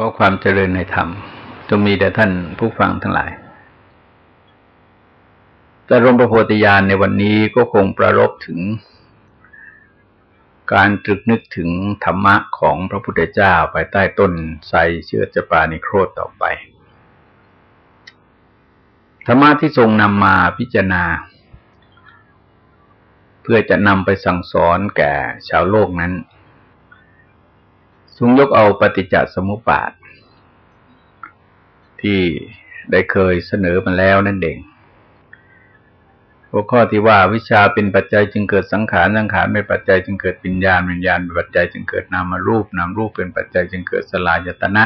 ก็ความเจริญในธรรมจงมีแด่ท่านผู้ฟังทั้งหลาย แต่รมประโพธิญาณในวันนี้ก็คงประรบถึง การตรึกนึกถึงธรรมะของพระพุทธเจ้าภายใต้ต้นไทรเชื่อจปานิโครธต่อไป ธรรมะที่ทรงนำมาพิจารณา เพื่อจะนำไปสั่งสอนแก่ชาวโลกนั้น ทรงยกเอาปฏิจจสมุปบาท ที่ได้เคยเสนอมาแล้วนั่นเองหัวข้อที่ว่าวิชาเป็นปัจจัยจึงเกิดสังขารสังขารเป็นปัจจัยจึงเกิดปัญญาวิญญาณเป็นปัจจัยจึงเกิดนามารูปนามรูปเป็นปัจจัยจึงเกิดสลายตนะ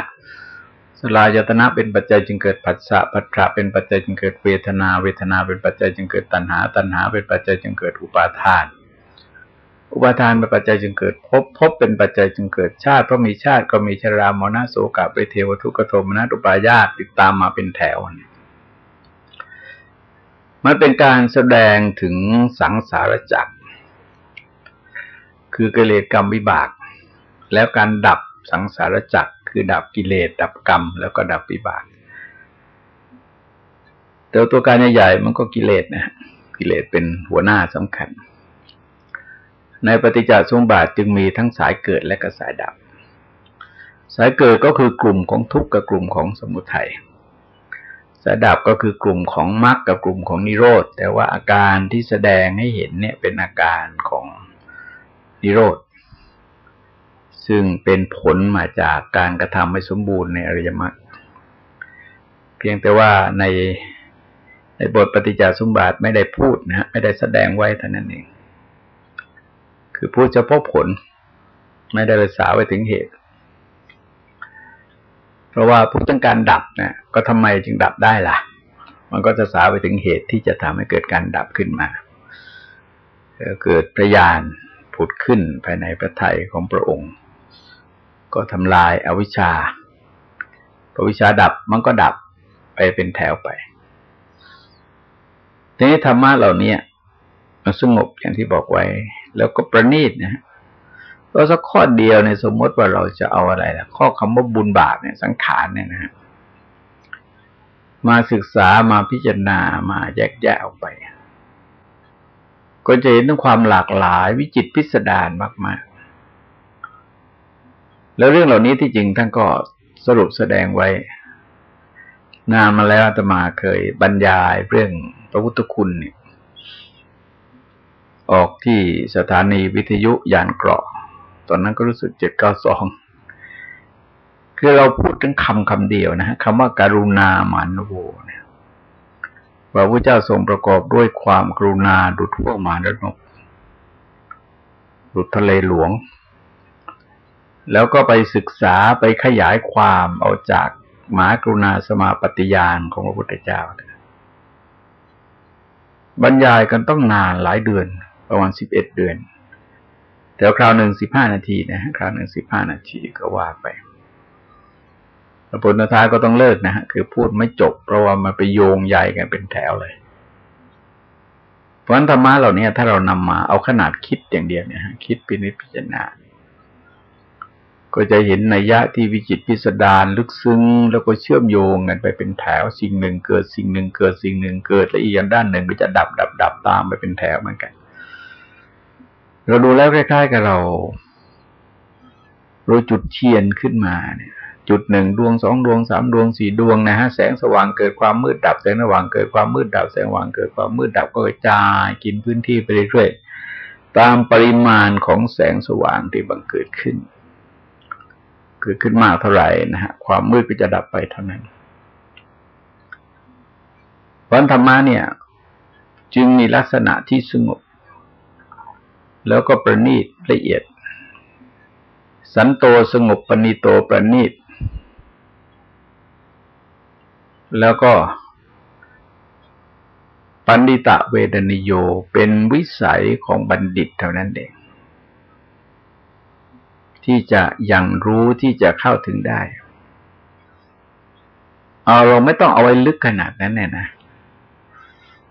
สลายตนะเป็นปัจจัยจึงเกิดผัสสะผัสสะเป็นปัจจัยจึงเกิดเวทนา เวทนาเป็นปัจจัยจึงเกิดตัณหา ตัณหา เป็นปัจจัยจึงเกิดอุปาทาน อุปทานเป็นปัจจัยจึงเกิดพบพบเป็นปัจจัยจึงเกิดชาติเพราะมีชาติก็มีชรามรณะโสกะไปเทวทุกขโทมนัตุปายาตติดตามมาเป็นแถวมันเป็นการแสดงถึงสังสารจักร คือกิเลสกรรมวิบาก แล้วการดับสังสารจักร คือดับกิเลสดับกรรม แล้วก็ดับวิบาก แต่ตัวการใหญ่ๆมันก็กิเลสนะกิเลสเป็นหัวหน้าสำคัญ ในปฏิจจสมบาทจึงมีทั้งสายเกิดและก็สายดับ สายเกิดก็คือกลุ่มของทุกข์กับกลุ่มของสมุทัยสายดับก็คือกลุ่มของมรรคกับกลุ่มของนิโรธ แต่ว่าอาการที่แสดงให้เห็นเนี่ยเป็นอาการของนิโรธ ซึ่งเป็นผลมาจากการกระทำให้สมบูรณ์ในอริยมรรคเพียงแต่ว่าในในบทปฏิจจสมบาทไม่ได้พูดนะฮะไม่ได้แสดงไว้เท่านั้นเอง คือพูดเฉพาะผล ไม่ได้ไปสาวไปถึงเหตุ เพราะว่าพูดถึงการดับเนี่ยก็ทำไมจึงดับได้ล่ะ มันก็จะสาวไปถึงเหตุที่จะทำให้เกิดการดับขึ้นมา เกิดประยานผุดขึ้นภายในพระทัยของพระองค์ ก็ทำลายอาวิชชาพอวิชาดับมันก็ดับไปเป็นแถวไปทีนี้ธรรมะเหล่านี้มันสงบอย่างที่บอกไว้ แล้วก็ประณีตนะฮะก็สักข้อเดียวในสมมติว่าเราจะเอาอะไรนะข้อคำว่าบุญบาปเนี่ยสังขารเนี่ยนะฮะมาศึกษามาพิจารณามาแยกแยะออกไป ก็จะเห็นถึงความหลากหลายวิจิตพิสดารมาก ๆ แล้วเรื่องเหล่านี้ที่จริงท่านก็สรุปแสดงไว้ นานมาแล้วอาตมาเคยบรรยายเรื่องพระพุทธคุณเนี่ย ออกที่สถานีวิทยุยานเกราะ ตอนนั้นก็รู้สึกเจ็ดเก้าสองคือเราพูดถึงคำคำเดียวนะฮะคำว่าการุณาหมันโวเนี่ยว่าพระเจ้าทรงประกอบด้วยความกรุณาดุจพวกมารนกดุจทะเลหลวง แล้วก็ไปศึกษาไปขยายความเอาจากหมากรุณาสมาปฏิญาณของพระพุทธเจ้า บรรยายกันต้องนานหลายเดือน ประมาณสิบเอ็ดเดือน แต่คราวหนึ่งสิบห้านาทีนะฮะคราวหนึ่งสิบห้านาทีก็ว่าไปผลท้ายก็ต้องเลิกนะฮะคือพูดไม่จบเพราะว่ามันไปโยงใหญ่กันเป็นแถวเลยเพราะฉะนั้นธรรมะเหล่านี้ถ้าเรานำมาเอาขนาดคิดอย่างเดียวเนี่ยคิดพินิจพิจารณา ก็จะเห็นนัยยะที่วิจิตพิสดารลึกซึ้ง แล้วก็เชื่อมโยงกันไปเป็นแถวสิ่งหนึ่งเกิดสิ่งหนึ่งเกิดสิ่งหนึ่งเกิด และอีกอย่างด้านหนึ่งก็จะดับดับดับตามไปเป็นแถวเหมือนกัน เราดูแล้วคล้ายๆกับเราเราจุดเทียนขึ้นมาเนี่ยจุดหนึ่งดวงสองดวงสามดวงสี่ดวงนะฮะแสงสว่างเกิดความมืดดับแสงสว่างเกิดความมืดดับแสงสว่างเกิดความมืดดับก็กระจายกินพื้นที่ไปเรื่อยๆตามปริมาณของแสงสว่างที่บังเกิดขึ้น เกิดขึ้นมากเท่าไหร่นะฮะความมืดก็จะดับไปเท่านั้นวันธรรมะเนี่ย จึงมีลักษณะที่สงบ แล้วก็ประณีตละเอียด สันโตสงบปณิโตประณีต แล้วก็ ปันดิตะเวดนิโยเป็นวิสัยของบัณฑิตเท่านั้นเองที่จะยังรู้ที่จะเข้าถึงได้ เอาเราไม่ต้องเอาไว้ลึกขนาดนั้นเนี่ยนะ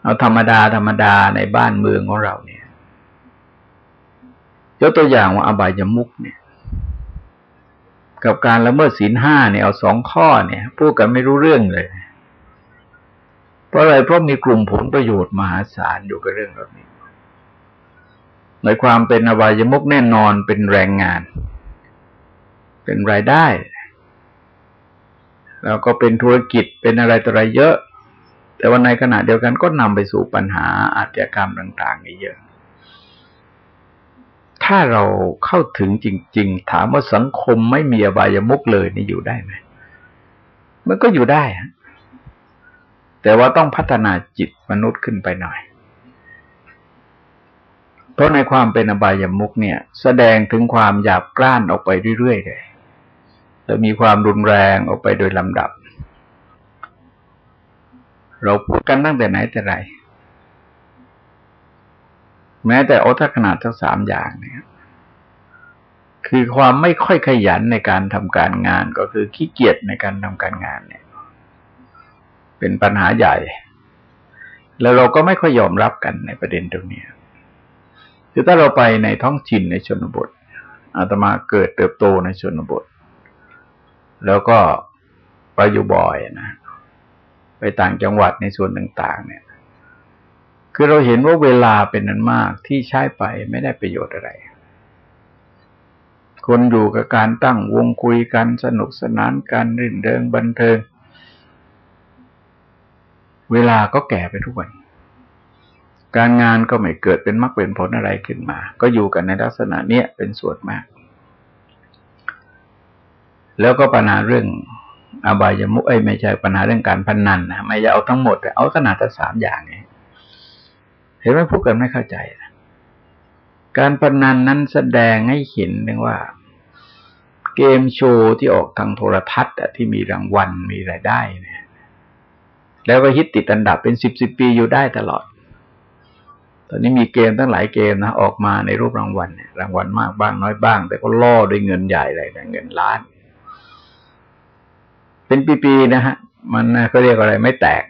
เอาธรรมดาธรรมดาในบ้านเมืองของเราเนี่ย ยกตัวอย่างว่าอบายมุกเนี่ย กับการละเมิดศีลห้าเนี่ยเอาสองข้อเนี่ยพูดกันไม่รู้เรื่องเลย เพราะอะไรเพราะมีกลุ่มผลประโยชน์มหาศาลอยู่กับเรื่องแบบนี้ในความเป็นอบายมุกแน่นอนเป็นแรงงาน เป็นรายได้ แล้วก็เป็นธุรกิจเป็นอะไรต่ออะไรเยอะ แต่วันในขณะเดียวกันก็นำไปสู่ปัญหาอาชญากรรมต่างๆนี่เยอะ ถ้าเราเข้าถึงจริง ๆ ถามว่าสังคมไม่มีอบายมุกเลยนี่อยู่ได้ไหมมันก็อยู่ได้แต่ว่าต้องพัฒนาจิตมนุษย์ขึ้นไปหน่อย เพราะในความเป็นอบายมุกเนี่ย แสดงถึงความหยาบกร้านออกไปเรื่อยๆเลยแล้วมีความรุนแรงออกไปโดยลำดับ เราพูดกันตั้งแต่ไหนแต่ไร แม้แต่อัตขนาดทั้งสามอย่างเนี่ย คือความไม่ค่อยขยันในการทำการงานก็คือขี้เกียจในการทำการงานเนี่ย เป็นปัญหาใหญ่ แล้วเราก็ไม่ค่อยยอมรับกันในประเด็นตรงนี้คือถ้าเราไปในท้องถิ่นในชนบทอาตมาเกิดเติบโตในชนบท แล้วก็ไปอยู่บ่อยนะ ไปต่างจังหวัดในส่วนต่าง ๆ เนี่ย คือเราเห็นว่าเวลาเป็นนั้นมากที่ใช้ไปไม่ได้ประโยชน์อะไร คนอยู่กับการตั้งวงคุยกันสนุกสนานกันรื่นเริงบันเทิง เวลาก็แก่ไปทุกวัน การงานก็ไม่เกิดเป็นมรรคเป็นผลอะไรขึ้นมา ก็อยู่กันในลักษณะเนี้ยเป็นส่วนมาก แล้วก็ปัญหาเรื่องอบายมุกเอ้ยไม่ใช่ปัญหาเรื่องการพนนันนะไม่จะเอาทั้งหมดแต่เอาขนาดแต่สามอย่างนี้ เห็นไหมพูดกันไม่เข้าใจนะการพนันนั้นแสดงให้เห็นถึงว่า เกมโชว์ที่ออกทางโทรทัศน์ที่มีรางวัลมีรายได้เนี่ย แล้วก็ฮิตติดอันดับเป็นสิบสิบปีอยู่ได้ตลอด ตอนนี้มีเกมตั้งหลายเกมนะออกมาในรูปรางวัลรางวัลมากบ้างน้อยบ้าง แต่ก็ล่อด้วยเงินใหญ่เลยนะเงินล้าน เป็นปีๆนะฮะ มันเขาเรียกอะไรไม่แตก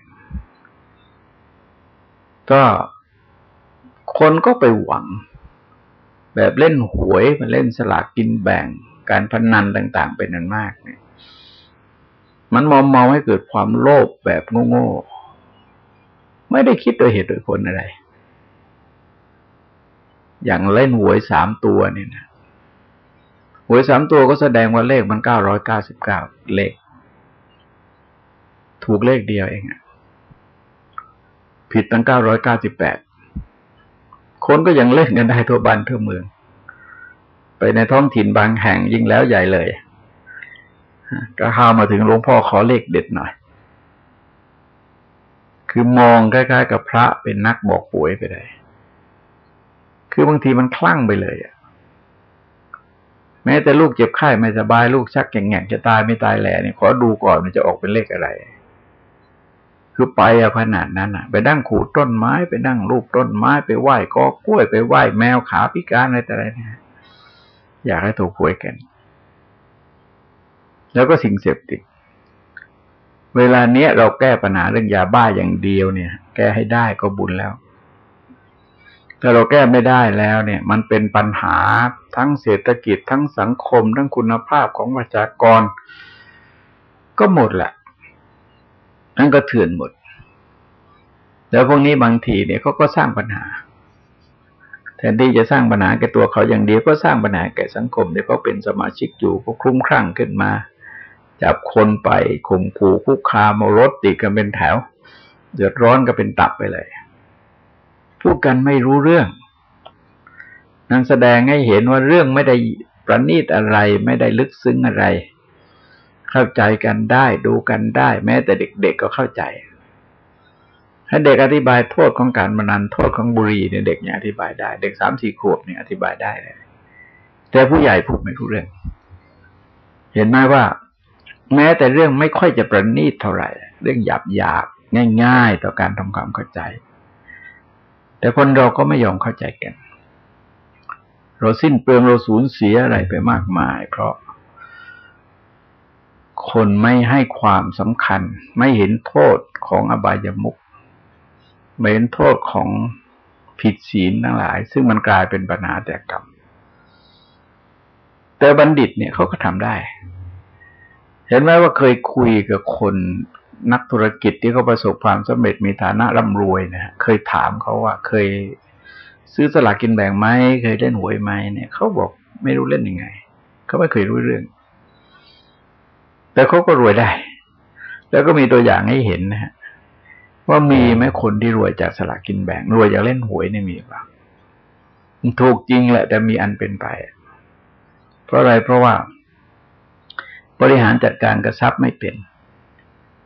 ก็ คนก็ไปหวัง แบบเล่นหวยมาเล่นสลากกินแบ่ง การพนันต่าง ๆ เป็นนันมากเนี่ย มันมอมเมาให้เกิดความโลภแบบโง่ๆ ไม่ได้คิดโดยเหตุโดยผลอะไร อย่างเล่นหวยสามตัวเนี่นะหวยสามตัวก็แสดงว่าเลขมันเก้าร้อยเก้าสิบเก้าเลข ถูกเลขเดียวเองอะผิดตั้งเก้าร้อยเก้าสิบแปด คนก็ยังเล่นกันได้ทั่วบ้านทั่วเมือง ไปในท้องถิ่นบางแห่งยิ่งแล้วใหญ่เลย ก็ข้ามาถึงหลวงพ่อขอเลขเด็ดหน่อย คือมองใกล้ๆกับพระเป็นนักบอกป่วยไปเลยคือบางทีมันคลั่งไปเลยอะแม้แต่ลูกเจ็บไข้ไม่สบายลูกชักแง่งจะตายไม่ตายแหล่เนี่ยขอดูก่อนมันจะออกเป็นเลขอะไร คือไปอะขนาดนั้นอะไปดั้งขูดต้นไม้ ไปดั้งรูปต้นไม้ไปไหว้กอกล้วยไปไหว้แมวขาพิการอะไรแต่อะไรเนี่ยอยากให้ถูกหวยกัน แล้วก็สิ่งเสพติด เวลาเนี้ยเราแก้ปัญหาเรื่องยาบ้าอย่างเดียวเนี่ย แก้ให้ได้ก็บุญแล้วถ้าเราแก้ไม่ได้แล้วเนี่ย มันเป็นปัญหาทั้งเศรษฐกิจทั้งสังคม ทั้งคุณภาพของประชากร ก็หมดแหละ นั่นก็เถื่อนหมด แล้วพวกนี้บางทีเนี่ยเขาก็สร้างปัญหาแทนที่จะสร้างปัญหาแก่ตัวเขาอย่างเดียวก็สร้างปัญหาแก่สังคมเดี๋ยวเขาเป็นสมาชิกอยู่ก็คลุ้มคลั่งขึ้นมา จับคนไปข่มขู่คุกคามเอารถติดกันเป็นแถว เดือดร้อนก็เป็นตับไปเลยพูดกันไม่รู้เรื่อง นั่นแสดงให้เห็นว่าเรื่องไม่ได้ประณีตอะไรไม่ได้ลึกซึ้งอะไร เข้าใจกันได้ดูกันได้ แม้แต่เด็ก ๆก็เข้าใจให้เด็กอธิบายโทษของการมานันโทษของบุหรี่เนี่ยเด็กเนี่ยอธิบายได้ เด็กสามสี่ขวบเนี่ยอธิบายได้เลยแต่ผู้ใหญ่พูดไม่รู้เรื่อง เห็นไหมว่า แม้แต่เรื่องไม่ค่อยจะประณีตเท่าไหร่ เรื่องหยาบหยาบง่าย ๆ ต่อการทำความเข้าใจ แต่คนเราก็ไม่ยอมเข้าใจกัน เราสิ้นเปลืองเราสูญเสียอะไรไปมากมาย เพราะ คนไม่ให้ความสำคัญ ไม่เห็นโทษของอบายามุกไม่เห็นโทษของผิดศีลทั้งหลาย ซึ่งมันกลายเป็นปัญหาแต่กรรม แต่บัณฑิตเนี่ยเขาก็ทำได้ เห็นไหมว่าเคยคุยกับคนนักธุรกิจที่เขาประสบความสำเร็จมีฐานะร่ำรวยนะเคยถามเขาว่าเคยซื้อสลากกินแบ่งไหมเคยเล่นหวยไหมเนี่ยเขาบอกไม่รู้เล่นยังไง เขาไม่เคยรู้เรื่อง แต่เขาก็รวยได้ แล้วก็มีตัวอย่างให้เห็นนะฮะว่ามีไหมคนที่รวยจากสลากกินแบ่งรวยจากเล่นหวยเนี่ยมีเปล่าถูกจริงแหละ แต่มีอันเป็นไป เพราะอะไรเพราะว่า บริหารจัดการกระซับไม่เป็น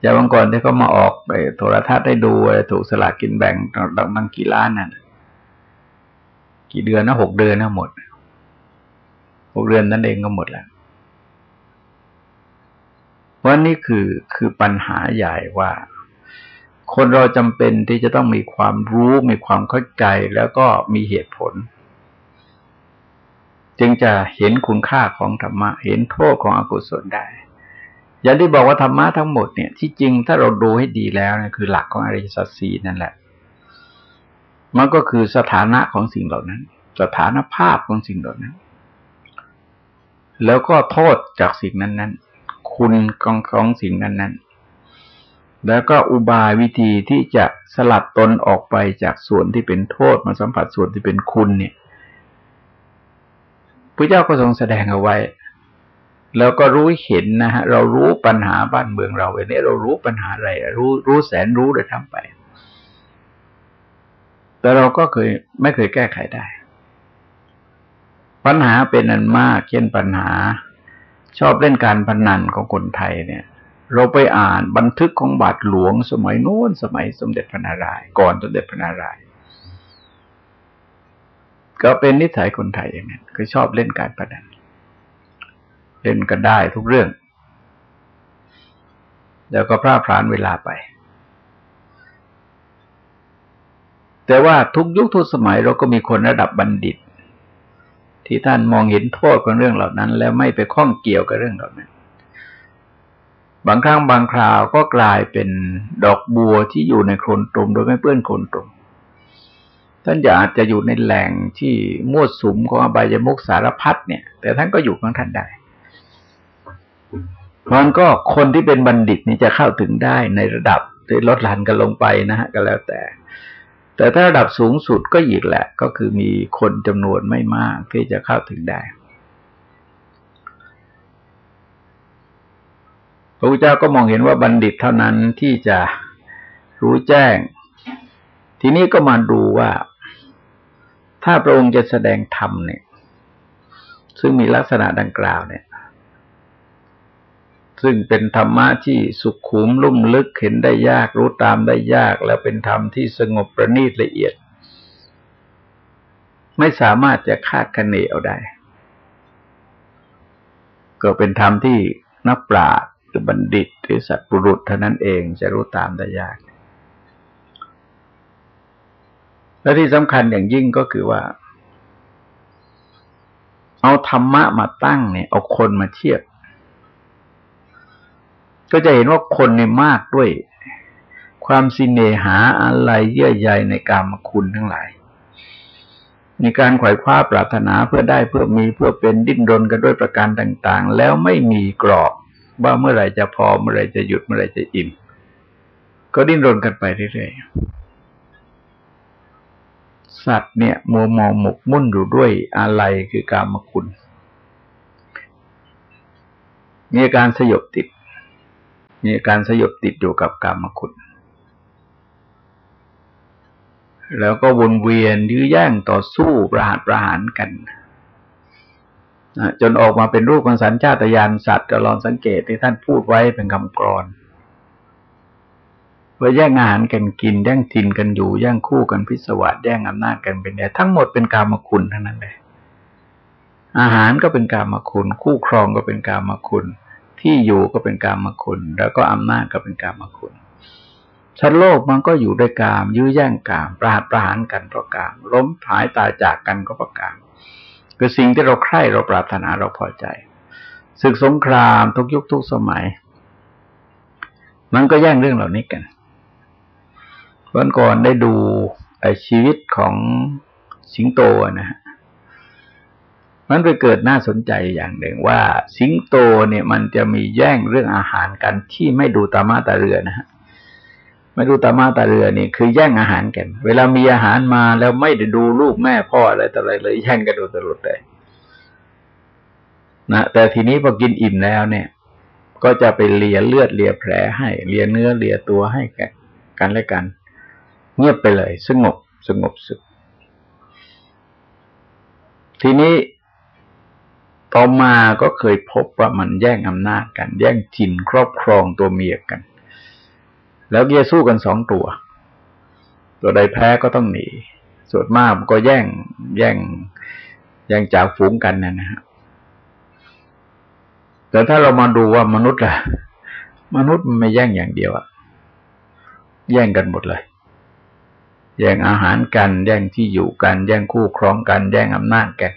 จากบางก่อนที่เขามาออกไปโทรทัศน์ได้ดูถูกสลากกินแบ่งดังบางกี่ล้านนั่นกี่เดือนนะหกเดือนนะหมดหกเดือนนั่นเองก็หมดแล้ว ว่านี่คือคือปัญหาใหญ่ว่า คนเราจำเป็นที่จะต้องมีความรู้ มีความเข้าใจแล้วก็มีเหตุผล จึงจะเห็นคุณค่าของธรรมะ เห็นโทษของอกุศลได้ อย่างที่บอกว่าธรรมะทั้งหมดเนี่ย ที่จริงถ้าเราดูให้ดีแล้วเนี่ยคือหลักของอริยสัจสีนั่นแหละ มันก็คือสถานะของสิ่งเหล่านั้น สถานภาพของสิ่งเหล่านั้น แล้วก็โทษจากสิ่งนั้นๆ คุณของของสิ่งนั้นๆ แล้วก็อุบายวิธีที่จะสลัดตนออกไปจากส่วนที่เป็นโทษมาสัมผัสส่วนที่เป็นคุณเนี่ยพระเจ้าก็ทรงแสดงเอาไว้ แล้วก็รู้เห็นนะฮะ เรารู้ปัญหาบ้านเมืองเราเนี้เรารู้ปัญหาอะไร รู้รู้แสนรู้เลยทั้งไป แต่เราก็เคยไม่เคยแก้ไขได้ ปัญหาเป็นอันมาก เช่นปัญหา ชอบเล่นการพนันของคนไทยเนี่ย เราไปอ่านบันทึกของบาทหลวงสมัยโน้นสมัยสมเด็จพระนารายณ์ก่อนสมเด็จพระนารายณ์ก็เป็นนิสัยคนไทยอย่างนั้นคือชอบเล่นการพนันเล่นกันได้ทุกเรื่อง แล้วก็พร่าพรานเวลาไป แต่ว่าทุกยุคทุกสมัยเราก็มีคนระดับบัณฑิต ที่ท่านมองเห็นโทษของเรื่องเหล่านั้น แล้วไม่ไปข้องเกี่ยวกับเรื่องเหล่านั้น บางครั้งบางคราวก็กลายเป็นดอกบัวที่อยู่ในโคลนตมโดยไม่เปื้อนโคลนตมท่านอยากจะอยู่ในแหล่งที่มั่วสุมของอบายมุกสารพัดเนี่ย แต่ท่านก็อยู่ของท่านได้มันก็คนที่เป็นบัณฑิตนี่จะเข้าถึงได้ในระดับที่ลดหลั่นกันลงไปนะฮะก็แล้วแต่ แต่ถ้าระดับสูงสุดก็อีกแหละ ก็คือมีคนจำนวนไม่มากที่จะเข้าถึงได้ พระพุทธเจ้าก็มองเห็นว่าบัณฑิตเท่านั้นที่จะรู้แจ้ง ทีนี้ก็มาดูว่า ถ้าพระองค์จะแสดงธรรมเนี่ย ซึ่งมีลักษณะดังกล่าวเนี่ย ซึ่งเป็นธรรมะที่สุขขุมลุ่มลึกเห็นได้ยากรู้ตามได้ยาก แล้วเป็นธรรมที่สงบประณีตละเอียด ไม่สามารถจะคาดคะเนเอาได้ ก็เป็นธรรมที่นักปราชญ์หรือบัณฑิตหรือสัตว์ปุรุษเท่านั้นเองจะรู้ตามได้ยาก และที่สำคัญอย่างยิ่งก็คือว่า เอาธรรมะมาตั้งเนี่ย เอาคนมาเทียบ ก็จะเห็นว่าคนในมากด้วย ความสิเนหาอะไรเยื่อใยในการมคุณทั้งหลายมีการขวายคว้าปรารถนาเพื่อได้เพื่อมีเพื่อเป็นดิ้นรนกันด้วยประการต่าง ๆ แล้วไม่มีกรอบว่าเมื่อไหร่จะพอเมื่อไหร่จะหยุดเมื่อไหร่จะอิ่มก็ดิ้นรนกันไปเรื่อยๆ สัตว์เนี่ยมัวมองหมกมุ่นอยู่ด้วยอะไรคือการมคุณ มีการสยบติด มีการสยบติดอยู่กับกรรมคุณ แล้วก็วนเวียนยื้อแย่งต่อสู้ประหารประหารกันจนออกมาเป็นรูปของสัญชาตญาณสัตว์จะลองสังเกตที่ท่านพูดไว้เป็นคำกรอนว่าแย่งอาหารกันกิน แย่งทินกันอยู่ แย่งคู่กันพิศวาสแย่งอำนาจกันเป็นแด่ทั้งหมดเป็นกามคุณทั้งนั้นเลยอาหารก็เป็นกามคุณ คู่ครองก็เป็นกามคุณ ที่อยู่ก็เป็นกามคุณ แล้วก็อำนาจก็เป็นกามคุณชั้นโลกมันก็อยู่ด้วยกาม ยื้อแย่งกาม ประหารประหารกันเพราะกาม ล้มหายตายจากกันก็เพราะกาม คือสิ่งที่เราใคร่เราปรารถนาเราพอใจศึกสงครามทุกยุคทุกสมัย มันก็แย่งเรื่องเหล่านี้กันวันก่อนได้ดูชีวิตของสิงโตนะฮะ มันไปเกิดน่าสนใจอย่างหนึ่งว่า สิงโตเนี่ยมันจะมีแย่งเรื่องอาหารกันที่ไม่ดูตามาตาเรือนะฮะไม่ดูตามาตาเรือนี่คือแย่งอาหารกัน เวลามีอาหารมาแล้วไม่ได้ดูลูกแม่พ่ออะไรต่ออะไรเลยแย่งกันดูตลอดเลยนะแต่ทีนี้พอกินอิ่มแล้วเนี่ย ก็จะไปเลียเลือดเลียแผลให้เลียเนื้อเลียตัวให้กันกันและกัน เงียบไปเลย สงบสงบสุขทีนี้ ต่อมาก็เคยพบว่ามันแย่งอำนาจกัน แย่งจินครอบครองตัวเมียกัน แล้วเกียสู้กันสองตัว ตัวใดแพ้ก็ต้องหนี ส่วนมากก็แย่งแย่งแย่งจากฝูงกันนะนะฮะแต่ถ้าเรามาดูว่ามนุษย์อะมนุษย์มันไม่แย่งอย่างเดียวอะแย่งกันหมดเลย แย่งอาหารกัน แย่งที่อยู่กัน แย่งคู่ครองกัน แย่งอำนาจกัน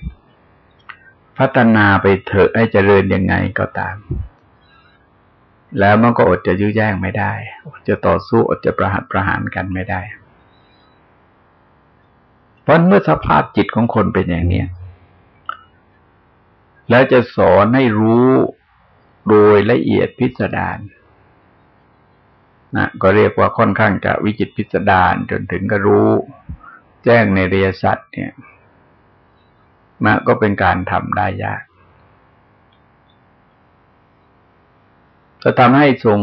พัฒนาไปเถอะให้เจริญยังไงก็ตาม แล้วมันก็อดจะยื้อแย่งไม่ได้อดจะต่อสู้อดจะประหัตประหารกันไม่ได้ เพราะเมื่อสภาพจิตของคนเป็นอย่างนี้แล้วจะสอนให้รู้โดยละเอียดพิสดารนะก็เรียกว่าค่อนข้างจะวิจิตพิสดารจนถึงก็รู้ แจ้งในเรียสัตว์เนี่ย มาก็เป็นการทำได้ยากจะทำให้ทรง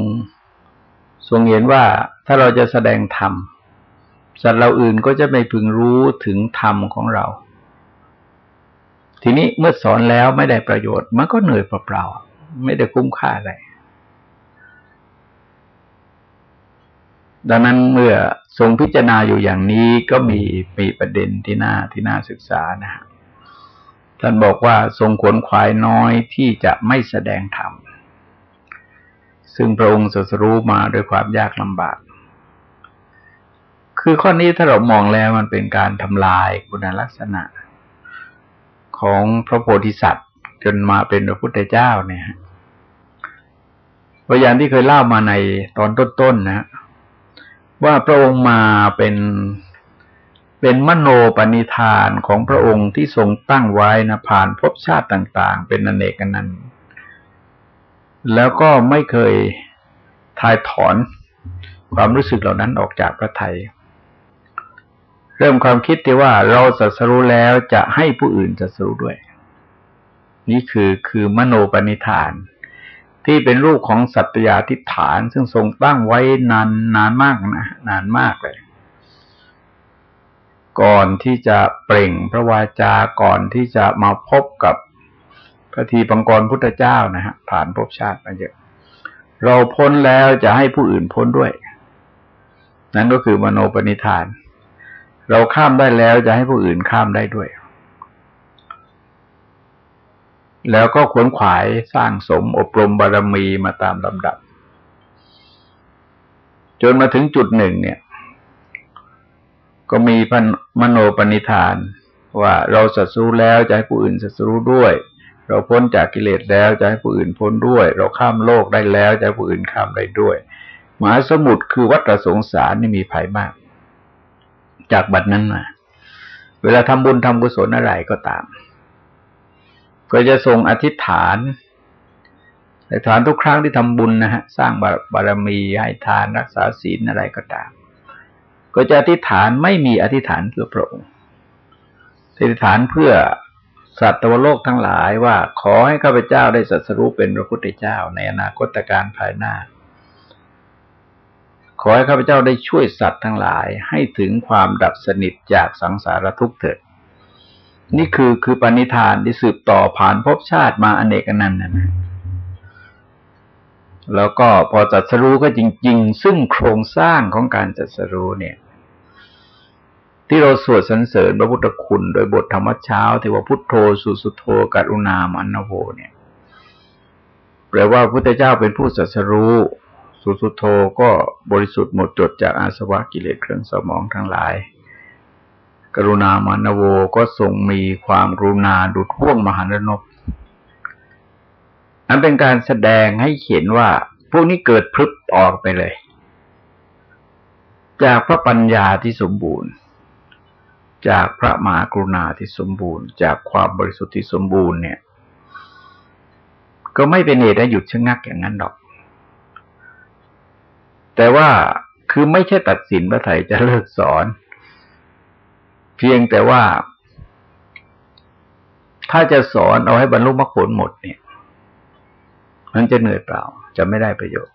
ทรงเห็นว่าถ้าเราจะแสดงธรรมสัตว์เราอื่นก็จะไม่พึงรู้ถึงธรรมของเรา ทีนี้เมื่อสอนแล้วไม่ได้ประโยชน์ มันก็เหนื่อยเปล่าๆไม่ได้คุ้มค่าอะไรดังนั้นเมื่อทรงพิจารณาอยู่อย่างนี้ก็มีมีประเด็นที่น่าที่น่าศึกษานะฮะ ท่านบอกว่าทรงขวนขวายน้อยที่จะไม่แสดงธรรม ซึ่งพระองค์สัสรู้มาด้วยความยากลำบาก คือข้อนี้ถ้าเรามองแล้วมันเป็นการทำลายคุณลักษณะ ของพระโพธิสัตว์จนมาเป็นพระพุทธเจ้าเนี่ยตัวอย่างที่เคยเล่ามาในตอนต้นๆนะว่าพระองค์มาเป็น เป็นมโนปณิธานของพระองค์ที่ทรงตั้งไว้นะผ่านภพชาติต่าง ๆ เป็นอเนกนันต์แล้วก็ไม่เคยทายถอนความรู้สึกเหล่านั้นออกจากพระไทย เริ่มความคิดที่ว่าเราสัสรู้แล้วจะให้ผู้อื่นสัสรู้ด้วย นี่คือคือมโนปณิธานที่เป็นรูปของสัตยาธิฐาน ซึ่งทรงตั้งไว้นานนานมากนะนานมากเลย ก่อนที่จะเปล่งพระวาจาก่อนที่จะมาพบกับพระทีปังกรพุทธเจ้านะฮะผ่านภพชาติมาเยอะเราพ้นแล้วจะให้ผู้อื่นพ้นด้วย นั่นก็คือมโนปณิธาน เราข้ามได้แล้วจะให้ผู้อื่นข้ามได้ด้วย แล้วก็ขวนขวายสร้างสมอบรมบารมีมาตามลำดับ จนมาถึงจุดหนึ่งเนี่ย ก็มีพมโนปณิธาน ว่าเราสัตสู้แล้วจะให้ผู้อื่นสัตสู้ด้วย เราพ้นจากกิเลสแล้วจะให้ผู้อื่นพ้นด้วย เราข้ามโลกได้แล้วจะให้ผู้อื่นข้ามได้ด้วยมหาสมุทรคือวัฏสงสารนี่มีภัยมาก จากบัดนั้นมาเวลาทำบุญทำกุศลอะไรก็ตาม ก็จะทรงอธิษฐานอธิษฐานทุกครั้งที่ทำบุญนะฮะ สร้างบารมีให้ทานรักษาศีลอะไรก็ตาม ก็จะอธิษฐานไม่มีอธิษฐานเพื่อพระองค์อธิษฐานเพื่อสัตวโลกทั้งหลายว่าขอให้ข้าพเจ้าได้สัสรู้เป็นพระพุทธเจ้าในอนาคตการภายหน้า ขอให้ข้าพเจ้าได้ช่วยสัตว์ทั้งหลายให้ถึงความดับสนิทจากสังสารทุกข์เถิด นี่คือคือปณิธานที่สืบต่อผ่านภพชาติมาอเนกนันต์นะแล้วก็พอจัดสรู้ก็จริง ๆ ซึ่งโครงสร้างของการจัดสรู้เนี่ย ที่เราสวดสรรเสริญพระพุทธคุณ โดยบทธรรมเช้าที่ว่าพุทโธสุสุโธกรุณามันนโวเนี่ย แปลว่าพุทธเจ้าเป็นผู้สัสรู้สุสุโธก็บริสุทธิ์หมดจดจากอาสวะกิเลสเครื่องสมองทั้งหลาย กรุณามานโวก็ทรงมีความกรุณาดุจพ่วงมหานนบนั้นเป็นการแสดงให้เห็นว่า พวกนี้เกิดพลึบออกไปเลย จากพระปัญญาที่สมบูรณ์ จากพระมหากรุณาที่สมบูรณ์ จากความบริสุทธิ์ที่สมบูรณ์เนี่ย ก็ไม่เป็นเหตุให้หยุดชะงักอย่างนั้นหรอก แต่ว่าคือไม่ใช่ตัดสินพระไทยจะเลิกสอน เพียงแต่ว่า ถ้าจะสอนเอาให้บรรลุมรรคผลหมดเนี่ย มันจะเหนื่อยเปล่า จะไม่ได้ประโยชน์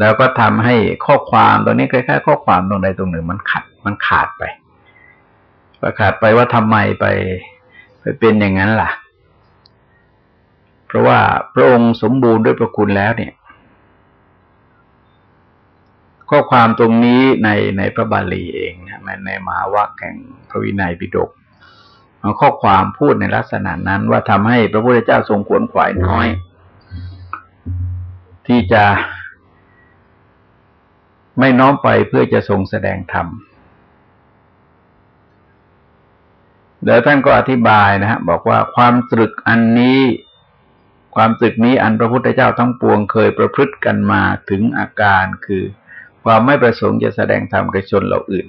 แล้วก็ทำให้ข้อความตรงนี้คล้ายๆข้อความตรงใดตรงหนึ่งมันขัดมันขาดไปประขาดไปว่าทำไมไปไปเป็นอย่างนั้นล่ะ เพราะว่าพระองค์สมบูรณ์ด้วยพระคุณแล้วเนี่ย ข้อความตรงนี้ในในพระบาลีเองนะในมหาวัคแห่งพระวินัยปิฎกข้อความพูดในลักษณะนั้นว่าทำให้พระพุทธเจ้าทรงขวนขวายน้อย ที่จะ ไม่น้อมไปเพื่อจะทรงแสดงธรรมแล้วท่านก็อธิบายนะฮะบอกว่าความตรึกอันนี้ความตรึกนี้อันพระพุทธเจ้าทั้งปวงเคยประพฤติกันมาถึงอาการคือ ความไม่ประสงค์จะแสดงธรรมกับชนเหล่าอื่น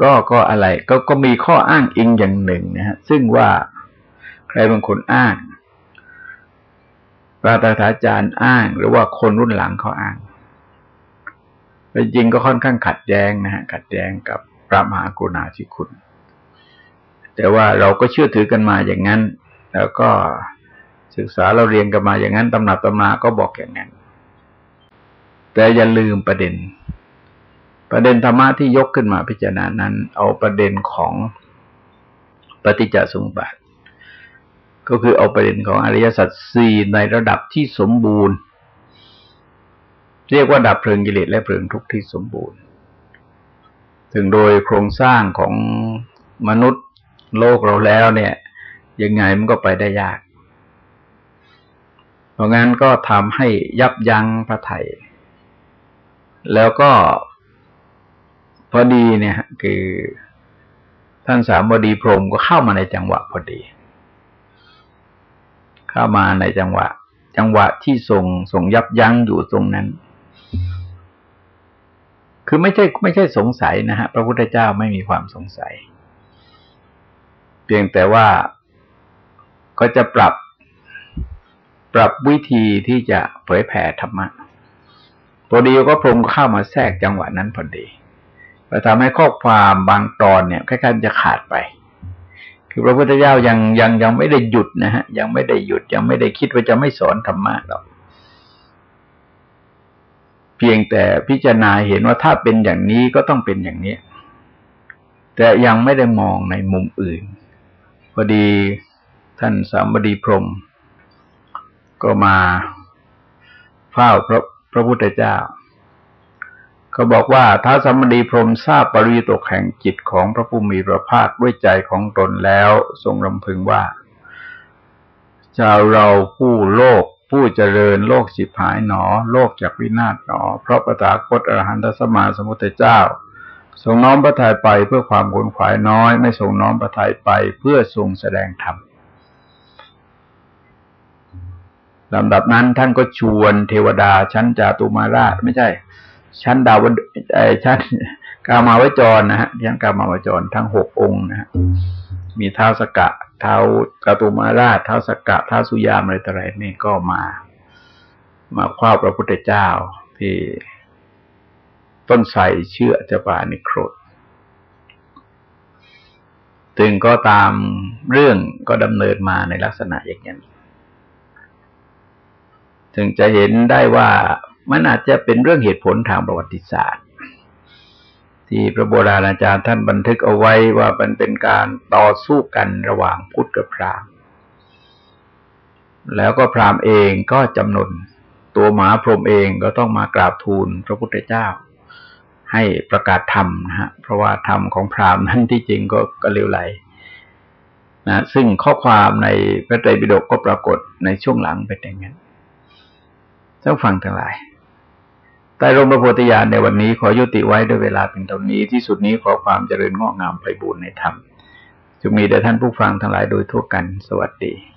ก็ก็อะไรก็ก็มีข้ออ้างอิงอย่างหนึ่งนะฮะซึ่งว่าใครบางคนอ้าง พระตถาจารย์อ้าง หรือว่าคนรุ่นหลังเขาอ้างจริงก็ค่อนข้างขัดแย้งนะฮะขัดแย้งกับพระมหากรุณาธิคุณ แต่ว่าเราก็เชื่อถือกันมาอย่างนั้น แล้วก็ศึกษาเราเรียนกันมาอย่างนั้นตำหนักตำนาก็บอกอย่างนั้น แต่อย่าลืมประเด็น ประเด็นธรรมะที่ยกขึ้นมาพิจารณานั้น เอาประเด็นของปฏิจจสมุปบาท ก็คือเอาประเด็นของอริยสัจสี่ในระดับที่สมบูรณ์ เรียกว่าดับเพลิงกิเลสและเพลิงทุกข์ที่สมบูรณ์ ถึงโดยโครงสร้างของมนุษย์โลกเราแล้วเนี่ย ยังไงมันก็ไปได้ยาก เพราะงั้นก็ทำให้ยับยั้งพระไทยแล้วก็พอดีเนี่ยคือท่านสามบดีพรมก็เข้ามาในจังหวะพอดี เข้ามาในจังหวะ จังหวะที่ทรงทรงยับยั้งอยู่ตรงนั้น คือไม่ใช่ไม่ใช่สงสัยนะฮะพระพุทธเจ้าไม่มีความสงสัย เพียงแต่ว่าก็จะปรับ ปรับวิธีที่จะเผยแผ่ธรรมะพอดีก็พรมเข้ามาแทรกจังหวะนั้นพอดีแต่ทำให้ข้อความบางตอนเนี่ยคล้ายๆจะขาดไป คือพระพุทธเจ้ายังยังยังไม่ได้หยุดนะฮะ ยังไม่ได้หยุด ยังไม่ได้คิดว่าจะไม่สอนธรรมะหรอกเพียงแต่พิจารณาเห็นว่าถ้าเป็นอย่างนี้ก็ต้องเป็นอย่างนี้ แต่ยังไม่ได้มองในมุมอื่นพอดีท่านสามบดีพรม ก็มาเฝ้าพระพระพุทธเจ้า เขาบอกว่าท้าสมดีพรมทราบปริตกแห่งจิตของพระผู้มีพระภาคด้วยใจของตนแล้วทรงรำพึงว่า ชาวเราผู้โลกผู้เจริญโลกสิบหายหนอ โลกจากวินาศหนอ เพราะประตาคตอรหันตสมาสมุทธเจ้า ทรงน้อมพระทัยไปเพื่อความขนขวายน้อย ไม่ทรงน้อมพระทัยไปเพื่อทรงแสดงธรรมลำดับนั้นท่านก็ชวนเทวดาชั้นจาตุมาราชไม่ใช่ ชั้นดาวชั้นกามาวจรนะฮะชั้นกามาวจรทั้งหกองค์นะฮะมีเท้าสกะเท้ากาตุมาราชเท้าสกะเท้าสุยามอะไรต่ออะไรนี่ก็มา มาคว้าพระพุทธเจ้าที่ต้นไทรเชื่อจะปานิโครธถึงก็ตามเรื่องก็ดำเนินมาในลักษณะอย่างนี้ถึงจะเห็นได้ว่า มันอาจจะเป็นเรื่องเหตุผลทางประวัติศาสตร์ ที่พระโบราณอาจารย์ท่านบันทึกเอาไว้ว่ามันเป็นการต่อสู้กันระหว่างพุทธกับพราหมณ์ แล้วก็พราหมณ์เองก็จำนนตัวหมาพรหมเองก็ต้องมากราบทูลพระพุทธเจ้า ให้ประกาศธรรมนะฮะเพราะว่าธรรมของพราหมณ์นั้นที่จริงก็ก็เร็วไหลนะซึ่งข้อความในพระไตรปิฎกก็ปรากฏในช่วงหลังเป็นอย่างนั้นท่าฟังทั้งหลาย ใต้ร่มพระโพธิญาณในวันนี้ขอยุติไว้ด้วยเวลาเป็นเท่านี้ที่สุดนี้ขอความเจริญงอกงามไปบูรณนธรรมจะมีแด่ท่านผู้ฟังทั้งหลายโดยทั่วกัน สวัสดี